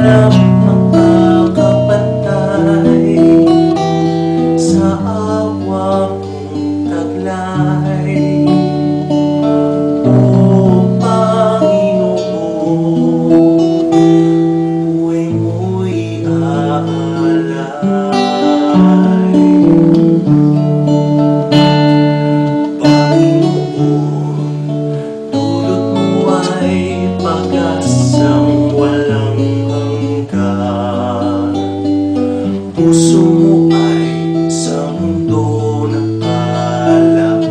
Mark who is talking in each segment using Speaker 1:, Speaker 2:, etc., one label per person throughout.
Speaker 1: Walang Puso mo ay sa mundo nakalaan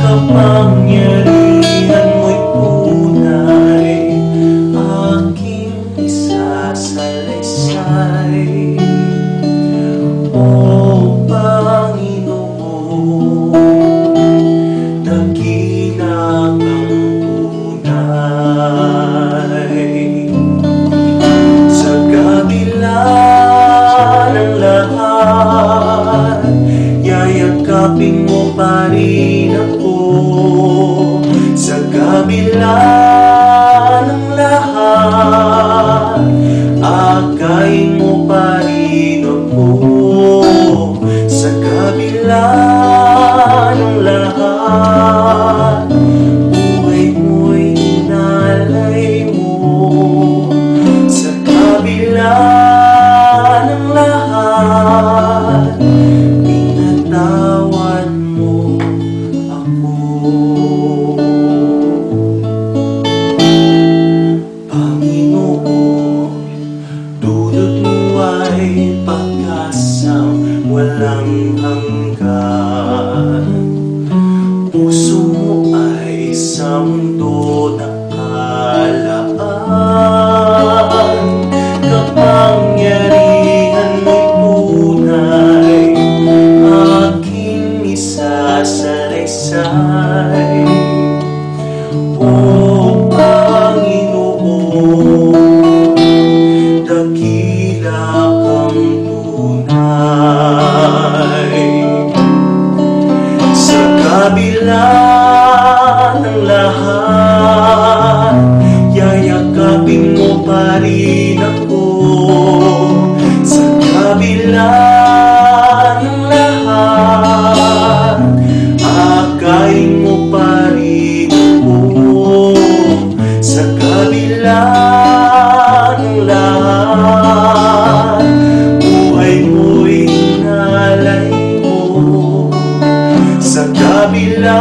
Speaker 1: Kapangyarihan Yayakapin mo pa rin ako Sa kabila ng lahat. Akayin mo pa rin ako Sa kabila ng lahat walang hanggan. Puso mo ay sa mundo nakalaan Kapangyarihan mo'y tunay. Aking isasalaysay kabila ng lahat Akay mo pa rin ako Sa kabila lahat Buhay mo'y inalay mo. Sa kabila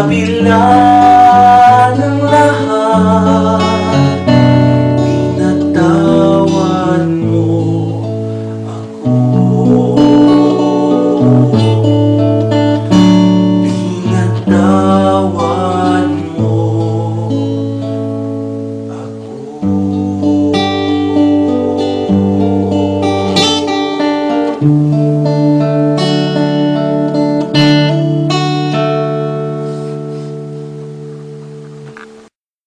Speaker 1: kabila ng lahat Pinatawan mo ako Pinatawan mo ako